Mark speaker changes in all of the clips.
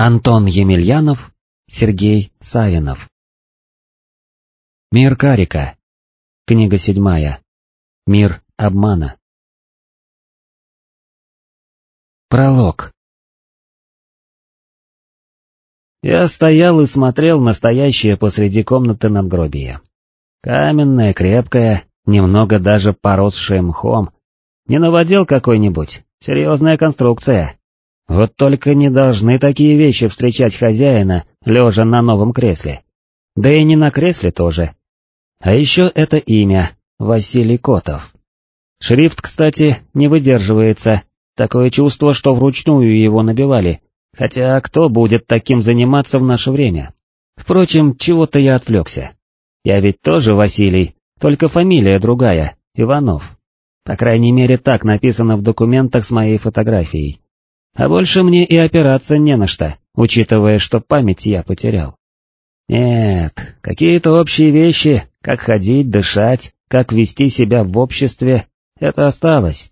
Speaker 1: Антон Емельянов, Сергей Савинов. Мир Карика. Книга седьмая. Мир обмана. Пролог. Я стоял и смотрел настоящее посреди комнаты надгробие. Каменное, крепкое, немного даже поросшее мхом. Не наводил какой-нибудь, серьезная конструкция. Вот только не должны такие вещи встречать хозяина, лежа на новом кресле. Да и не на кресле тоже. А еще это имя, Василий Котов. Шрифт, кстати, не выдерживается, такое чувство, что вручную его набивали, хотя кто будет таким заниматься в наше время? Впрочем, чего-то я отвлекся. Я ведь тоже Василий, только фамилия другая, Иванов. По крайней мере так написано в документах с моей фотографией. А больше мне и опираться не на что, учитывая, что память я потерял. Нет, какие-то общие вещи, как ходить, дышать, как вести себя в обществе, это осталось.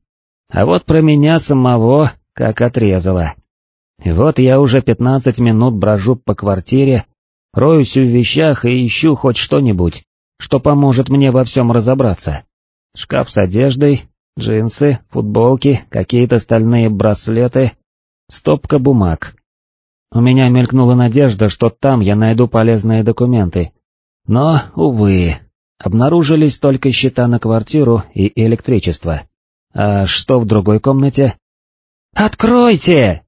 Speaker 1: А вот про меня самого как отрезало. Вот я уже пятнадцать минут брожу по квартире, роюсь в вещах и ищу хоть что-нибудь, что поможет мне во всем разобраться. Шкаф с одеждой, джинсы, футболки, какие-то стальные браслеты, Стопка бумаг. У меня мелькнула надежда, что там я найду полезные документы. Но, увы, обнаружились только счета на квартиру и электричество. А что в другой комнате? «Откройте!»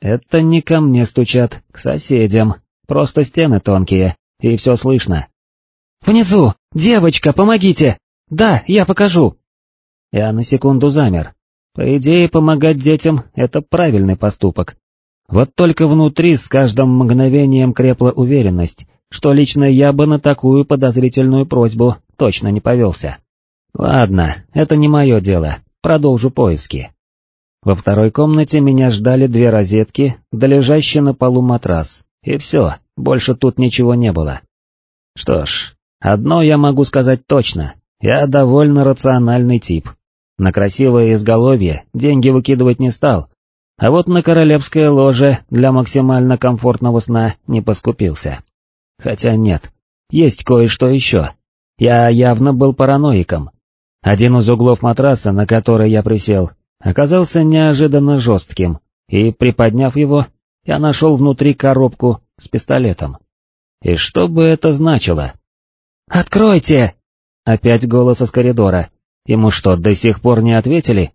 Speaker 1: Это не ко мне стучат, к соседям, просто стены тонкие, и все слышно. «Внизу! Девочка, помогите! Да, я покажу!» Я на секунду замер, по идее, помогать детям — это правильный поступок. Вот только внутри с каждым мгновением крепла уверенность, что лично я бы на такую подозрительную просьбу точно не повелся. Ладно, это не мое дело, продолжу поиски. Во второй комнате меня ждали две розетки, да лежащий на полу матрас, и все, больше тут ничего не было. Что ж, одно я могу сказать точно, я довольно рациональный тип, на красивое изголовье деньги выкидывать не стал, а вот на королевское ложе для максимально комфортного сна не поскупился. Хотя нет, есть кое-что еще. Я явно был параноиком. Один из углов матраса, на который я присел, оказался неожиданно жестким, и, приподняв его, я нашел внутри коробку с пистолетом. И что бы это значило? «Откройте!» Опять голос из коридора, Ему что, до сих пор не ответили?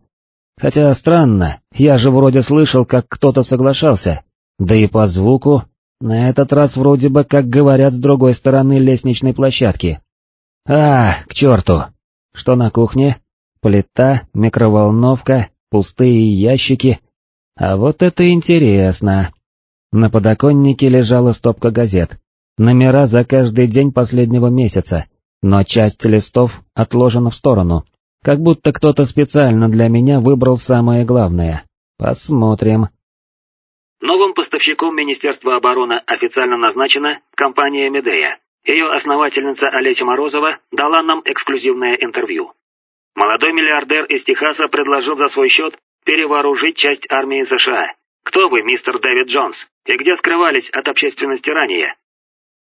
Speaker 1: Хотя странно, я же вроде слышал, как кто-то соглашался, да и по звуку, на этот раз вроде бы как говорят с другой стороны лестничной площадки. А, к черту! Что на кухне? Плита, микроволновка, пустые ящики. А вот это интересно. На подоконнике лежала стопка газет, номера за каждый день последнего месяца, но часть листов отложена в сторону, как будто кто-то специально для меня выбрал самое главное. Посмотрим.
Speaker 2: Новым поставщиком Министерства обороны официально назначена компания «Медея». Ее основательница Олеся Морозова дала нам эксклюзивное интервью. Молодой миллиардер из Техаса предложил за свой счет перевооружить часть армии США. Кто вы, мистер Дэвид Джонс, и где скрывались от общественности ранее?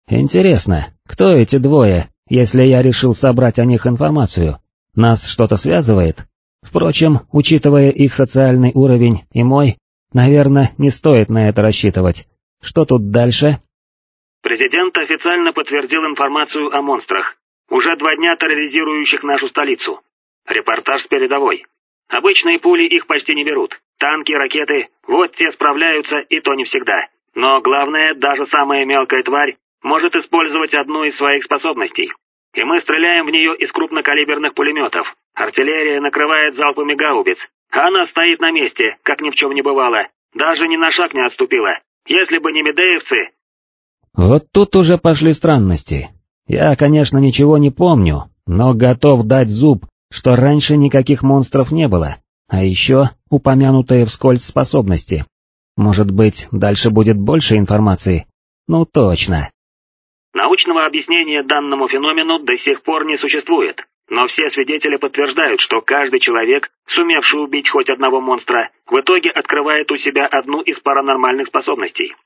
Speaker 1: Интересно, кто эти двое, если я решил собрать о них информацию? Нас что-то связывает? Впрочем, учитывая их социальный уровень и мой, наверное, не стоит на это рассчитывать. Что тут дальше?
Speaker 2: Президент официально подтвердил информацию о монстрах, уже два дня терроризирующих нашу столицу. Репортаж с передовой. Обычные пули их почти не берут. Танки, ракеты, вот те справляются, и то не всегда. Но главное, даже самая мелкая тварь может использовать одну из своих способностей и мы стреляем в нее из крупнокалиберных пулеметов. Артиллерия накрывает залпами гаубиц, она стоит на месте, как ни в чем не бывало, даже ни на шаг не отступила. Если бы не медеевцы...»
Speaker 1: Вот тут уже пошли странности. Я, конечно, ничего не помню, но готов дать зуб, что раньше никаких монстров не было, а еще упомянутые вскользь способности. Может быть, дальше будет больше информации? Ну точно.
Speaker 2: Научного объяснения данному феномену до сих пор не существует, но все свидетели подтверждают, что каждый человек, сумевший убить хоть одного монстра, в итоге открывает у себя одну из паранормальных способностей.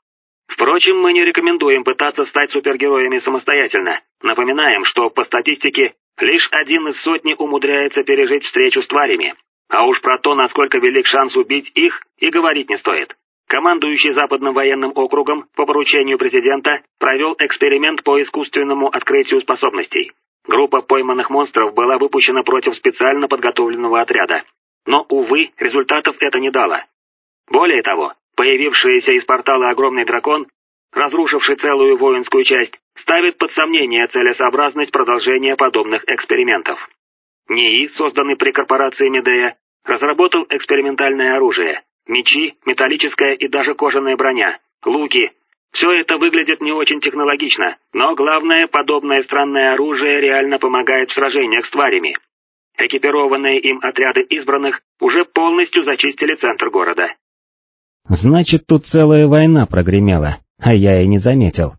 Speaker 2: Впрочем, мы не рекомендуем пытаться стать супергероями самостоятельно. Напоминаем, что по статистике лишь один из сотни умудряется пережить встречу с тварями. А уж про то, насколько велик шанс убить их, и говорить не стоит. Командующий Западным военным округом по поручению президента провел эксперимент по искусственному открытию способностей. Группа пойманных монстров была выпущена против специально подготовленного отряда. Но, увы, результатов это не дало. Более того, появившийся из портала огромный дракон, разрушивший целую воинскую часть, ставит под сомнение целесообразность продолжения подобных экспериментов. НИИ, созданный при корпорации Медея, разработал экспериментальное оружие, мечи, металлическая и даже кожаная броня, луки. Все это выглядит не очень технологично, но главное, подобное странное оружие реально помогает в сражениях с тварями. Экипированные им отряды избранных уже полностью зачистили центр города.
Speaker 1: Значит, тут целая война прогремела, а я и не заметил.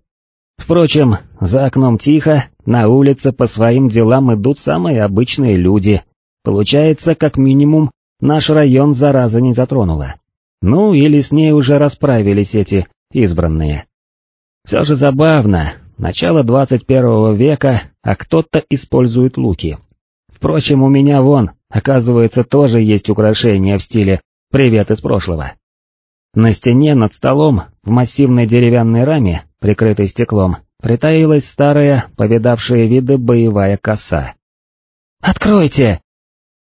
Speaker 1: Впрочем, за окном тихо, на улице по своим делам идут самые обычные люди. Получается, как минимум, наш район зараза не затронула. Ну, или с ней уже расправились эти избранные. Все же забавно, начало 21 века, а кто-то использует луки. Впрочем, у меня вон, оказывается, тоже есть украшения в стиле «Привет из прошлого». На стене над столом, в массивной деревянной раме, прикрытой стеклом, притаилась старая, повидавшая виды боевая коса. «Откройте!»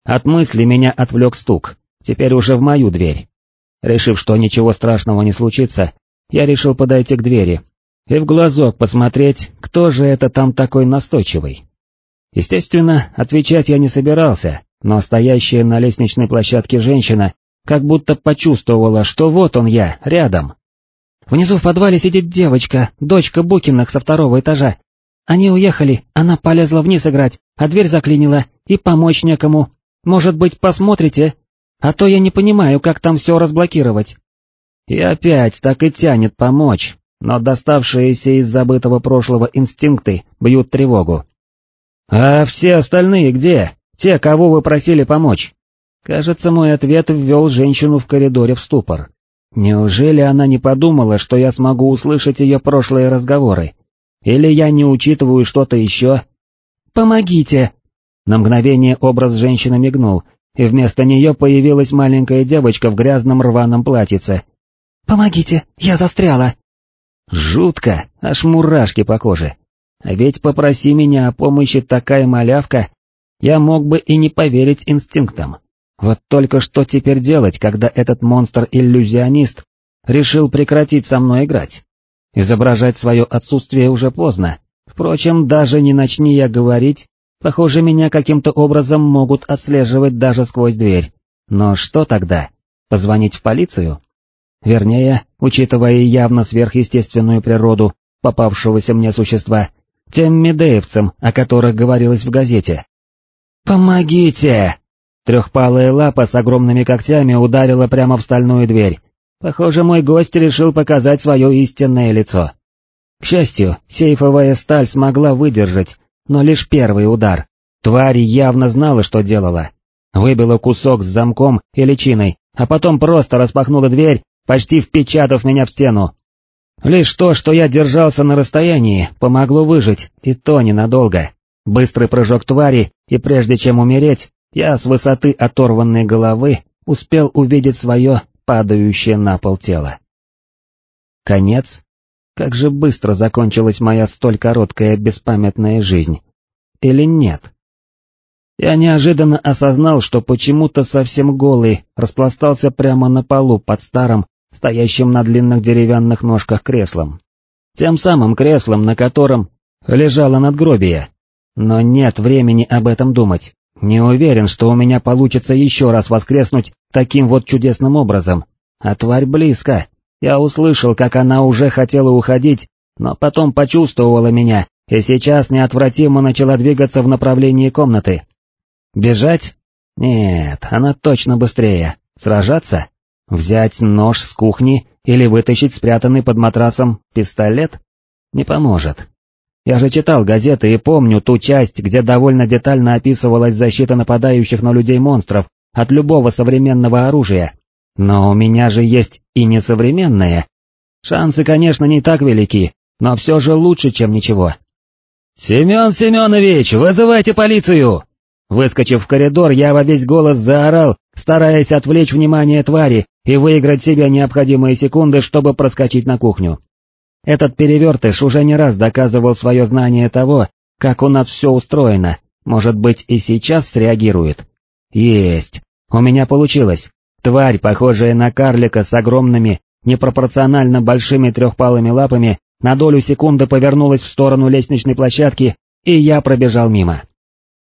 Speaker 1: От мысли меня отвлек стук, теперь уже в мою дверь. Решив, что ничего страшного не случится, я решил подойти к двери и в глазок посмотреть, кто же это там такой настойчивый. Естественно, отвечать я не собирался, но стоящая на лестничной площадке женщина как будто почувствовала, что вот он я, рядом. Внизу в подвале сидит девочка, дочка Букиных со второго этажа. Они уехали, она полезла вниз играть, а дверь заклинила, и помочь некому. Может быть, посмотрите? А то я не понимаю, как там все разблокировать. И опять так и тянет помочь, но доставшиеся из забытого прошлого инстинкты бьют тревогу. «А все остальные где? Те, кого вы просили помочь?» Кажется, мой ответ ввел женщину в коридоре в ступор. Неужели она не подумала, что я смогу услышать ее прошлые разговоры? Или я не учитываю что-то еще? «Помогите!» На мгновение образ женщины мигнул, и вместо нее появилась маленькая девочка в грязном рваном платьице. «Помогите, я застряла!» Жутко, аж мурашки по коже. А ведь попроси меня о помощи такая малявка, я мог бы и не поверить инстинктам. Вот только что теперь делать, когда этот монстр-иллюзионист решил прекратить со мной играть? Изображать свое отсутствие уже поздно. Впрочем, даже не начни я говорить, похоже, меня каким-то образом могут отслеживать даже сквозь дверь. Но что тогда? Позвонить в полицию? Вернее, учитывая явно сверхъестественную природу попавшегося мне существа, тем медеевцам, о которых говорилось в газете. «Помогите!» Трехпалая лапа с огромными когтями ударила прямо в стальную дверь. Похоже, мой гость решил показать свое истинное лицо. К счастью, сейфовая сталь смогла выдержать, но лишь первый удар. Тварь явно знала, что делала. Выбила кусок с замком и личиной, а потом просто распахнула дверь, почти впечатав меня в стену. Лишь то, что я держался на расстоянии, помогло выжить, и то ненадолго. Быстрый прыжок твари, и прежде чем умереть, я с высоты оторванной головы успел увидеть свое падающее на пол тело. Конец? Как же быстро закончилась моя столь короткая беспамятная жизнь. Или нет? Я неожиданно осознал, что почему-то совсем голый распластался прямо на полу под старым, стоящим на длинных деревянных ножках креслом. Тем самым креслом, на котором лежало надгробие. Но нет времени об этом думать. Не уверен, что у меня получится еще раз воскреснуть таким вот чудесным образом. А тварь близко. Я услышал, как она уже хотела уходить, но потом почувствовала меня, и сейчас неотвратимо начала двигаться в направлении комнаты. Бежать? Нет, она точно быстрее. Сражаться? Взять нож с кухни или вытащить спрятанный под матрасом пистолет? Не поможет. Я же читал газеты и помню ту часть, где довольно детально описывалась защита нападающих на людей монстров от любого современного оружия. Но у меня же есть и несовременное. Шансы, конечно, не так велики, но все же лучше, чем ничего. «Семен Семенович, вызывайте полицию!» Выскочив в коридор, я во весь голос заорал, стараясь отвлечь внимание твари и выиграть себе необходимые секунды, чтобы проскочить на кухню. Этот перевертыш уже не раз доказывал свое знание того, как у нас все устроено, может быть и сейчас среагирует. Есть, у меня получилось. Тварь, похожая на карлика с огромными, непропорционально большими трехпалыми лапами, на долю секунды повернулась в сторону лестничной площадки, и я пробежал мимо.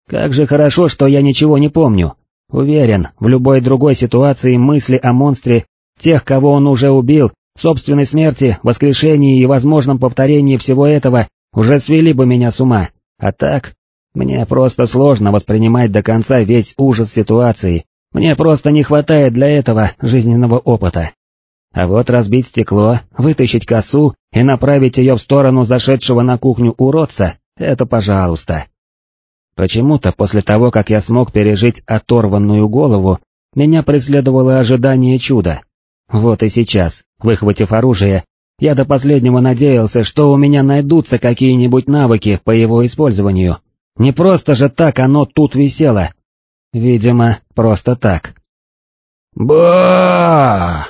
Speaker 1: Как же хорошо, что я ничего не помню. Уверен, в любой другой ситуации мысли о монстре, тех, кого он уже убил, собственной смерти, воскрешении и возможном повторении всего этого уже свели бы меня с ума. А так, мне просто сложно воспринимать до конца весь ужас ситуации, мне просто не хватает для этого жизненного опыта. А вот разбить стекло, вытащить косу и направить ее в сторону зашедшего на кухню уродца — это пожалуйста. Почему-то после того, как я смог пережить оторванную голову, меня преследовало ожидание чуда. Вот и сейчас, выхватив оружие, я до последнего надеялся, что у меня найдутся какие-нибудь навыки по его использованию. Не просто же так оно тут висело. Видимо, просто так. ба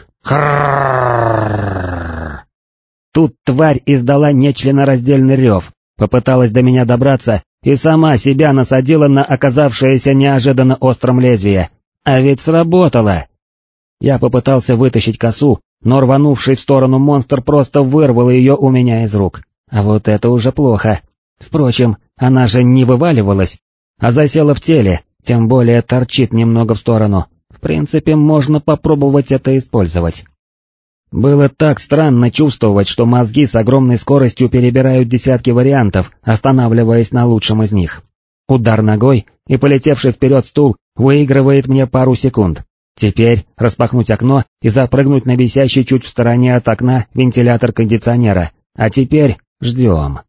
Speaker 1: Тут тварь издала нечленораздельный рев, попыталась до меня добраться и сама себя насадила на оказавшееся неожиданно остром лезвие. А ведь сработало! Я попытался вытащить косу, но рванувший в сторону монстр просто вырвал ее у меня из рук. А вот это уже плохо. Впрочем, она же не вываливалась, а засела в теле, тем более торчит немного в сторону. В принципе, можно попробовать это использовать. Было так странно чувствовать, что мозги с огромной скоростью перебирают десятки вариантов, останавливаясь на лучшем из них. Удар ногой, и полетевший вперед стул выигрывает мне пару секунд. Теперь распахнуть окно и запрыгнуть на висящий чуть в стороне от окна вентилятор кондиционера. А теперь ждем.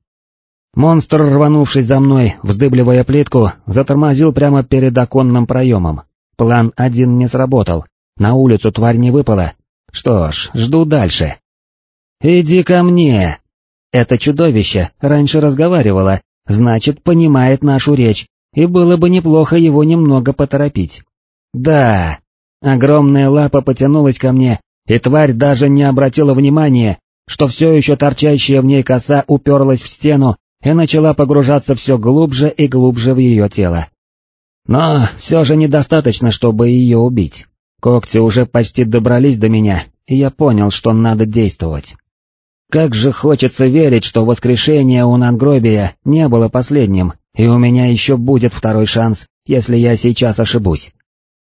Speaker 1: Монстр, рванувшись за мной, вздыбливая плитку, затормозил прямо перед оконным проемом. План один не сработал. На улицу тварь не выпала, что ж, жду дальше. «Иди ко мне!» Это чудовище раньше разговаривало, значит, понимает нашу речь, и было бы неплохо его немного поторопить. «Да!» Огромная лапа потянулась ко мне, и тварь даже не обратила внимания, что все еще торчащая в ней коса уперлась в стену и начала погружаться все глубже и глубже в ее тело. Но все же недостаточно, чтобы ее убить. Когти уже почти добрались до меня, и я понял, что надо действовать. Как же хочется верить, что воскрешение у надгробия не было последним, и у меня еще будет второй шанс, если я сейчас ошибусь.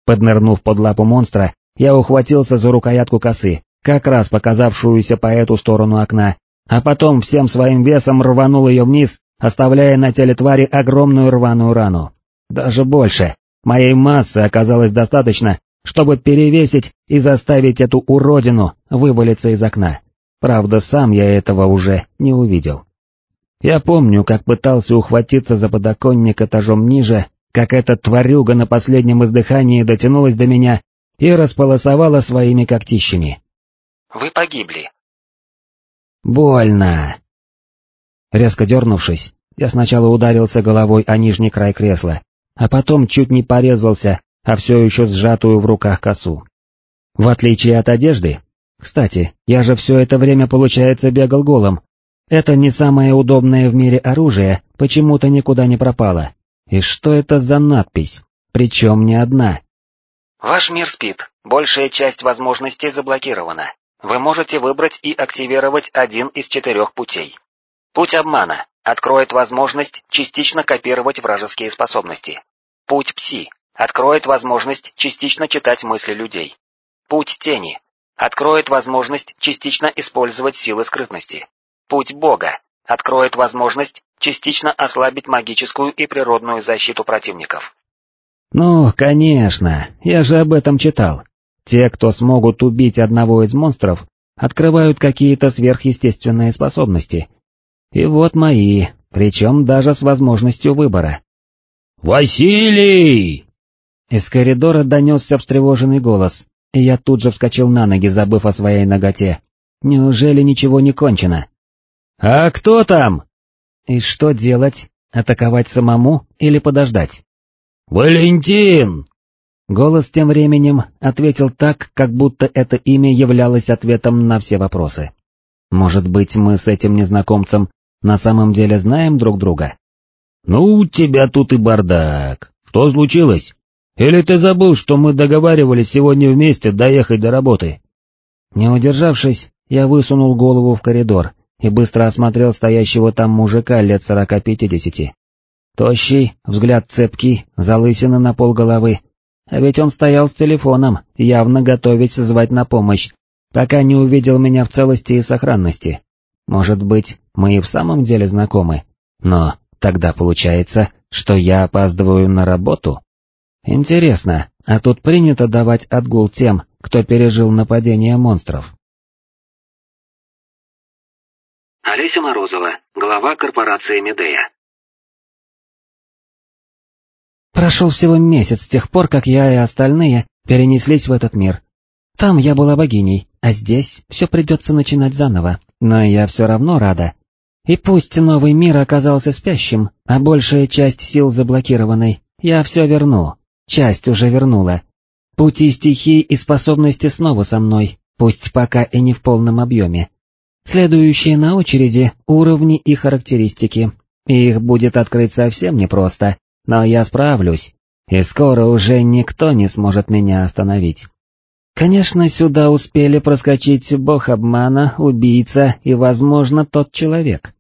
Speaker 1: Поднырнув под лапу монстра, я ухватился за рукоятку косы, как раз показавшуюся по эту сторону окна, а потом всем своим весом рванул ее вниз, оставляя на теле твари огромную рваную рану. Даже больше. Моей массы оказалось достаточно, чтобы перевесить и заставить эту уродину вывалиться из окна. Правда, сам я этого уже не увидел. Я помню, как пытался ухватиться за подоконник этажом ниже, как эта тварюга на последнем издыхании дотянулась до меня и располосовала своими когтищами.
Speaker 2: «Вы погибли».
Speaker 1: «Больно». Резко дернувшись, я сначала ударился головой о нижний край кресла, а потом чуть не порезался а все еще сжатую в руках косу. В отличие от одежды, кстати, я же все это время, получается, бегал голым, это не самое удобное в мире оружие, почему-то никуда не пропало. И что это за надпись? Причем не одна.
Speaker 2: Ваш мир спит, большая часть возможностей заблокирована. Вы можете выбрать и активировать один из четырех путей. Путь обмана откроет возможность частично копировать вражеские способности. Путь пси Откроет возможность частично читать мысли людей. Путь тени. Откроет возможность частично использовать силы скрытности. Путь Бога. Откроет возможность частично ослабить магическую и природную защиту противников.
Speaker 1: Ну, конечно, я же об этом читал. Те, кто смогут убить одного из монстров, открывают какие-то сверхъестественные способности. И вот мои, причем даже с возможностью выбора. «Василий!» Из коридора донесся встревоженный голос, и я тут же вскочил на ноги, забыв о своей ноготе. Неужели ничего не кончено? «А кто там?» «И что делать? Атаковать самому или подождать?»
Speaker 2: «Валентин!»
Speaker 1: Голос тем временем ответил так, как будто это имя являлось ответом на все вопросы. Может быть, мы с этим незнакомцем на самом деле знаем друг друга?
Speaker 2: «Ну, у тебя тут и бардак. Что случилось? Или ты забыл, что мы договаривались сегодня вместе доехать до работы?»
Speaker 1: Не удержавшись, я высунул голову в коридор и быстро осмотрел стоящего там мужика лет сорока-пятидесяти. Тощий, взгляд цепкий, залысина на пол головы. А ведь он стоял с телефоном, явно готовясь звать на помощь, пока не увидел меня в целости и сохранности. Может быть, мы и в самом деле знакомы, но тогда получается, что я опаздываю на работу? Интересно, а тут принято давать отгул тем, кто пережил нападение монстров?
Speaker 2: Олеся Морозова, глава корпорации Медея.
Speaker 1: Прошел всего месяц с тех пор, как я и остальные перенеслись в этот мир. Там я была богиней, а здесь все придется начинать заново, но я все равно рада. И пусть новый мир оказался спящим, а большая часть сил заблокированной, я все верну, часть уже вернула. Пути стихий и способности снова со мной, пусть пока и не в полном объеме. Следующие на очереди — уровни и характеристики. Их будет открыть совсем непросто, но я справлюсь, и скоро уже никто не сможет меня остановить. Конечно, сюда успели проскочить бог обмана, убийца и, возможно, тот человек.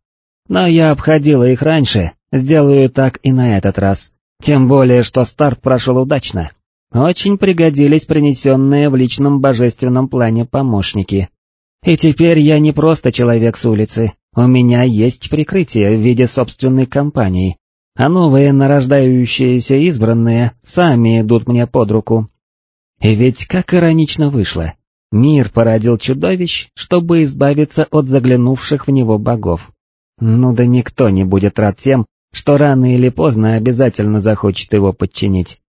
Speaker 1: Но я обходила их раньше, сделаю так и на этот раз. Тем более, что старт прошел удачно. Очень пригодились принесенные в личном божественном плане помощники. И теперь я не просто человек с улицы, у меня есть прикрытие в виде собственной компании, а новые нарождающиеся избранные сами идут мне под руку. И ведь как иронично вышло, мир породил чудовищ, чтобы избавиться от заглянувших в него богов. Ну да никто не будет рад тем, что рано или поздно обязательно захочет его подчинить.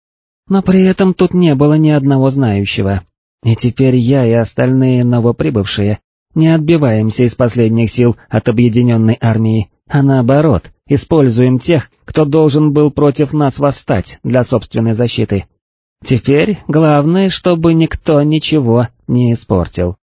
Speaker 1: Но при этом тут не было ни одного знающего, и теперь я и остальные новоприбывшие не отбиваемся из последних сил от объединенной армии, а наоборот, используем тех, кто должен был против нас восстать для собственной защиты. Теперь главное, чтобы никто ничего не испортил.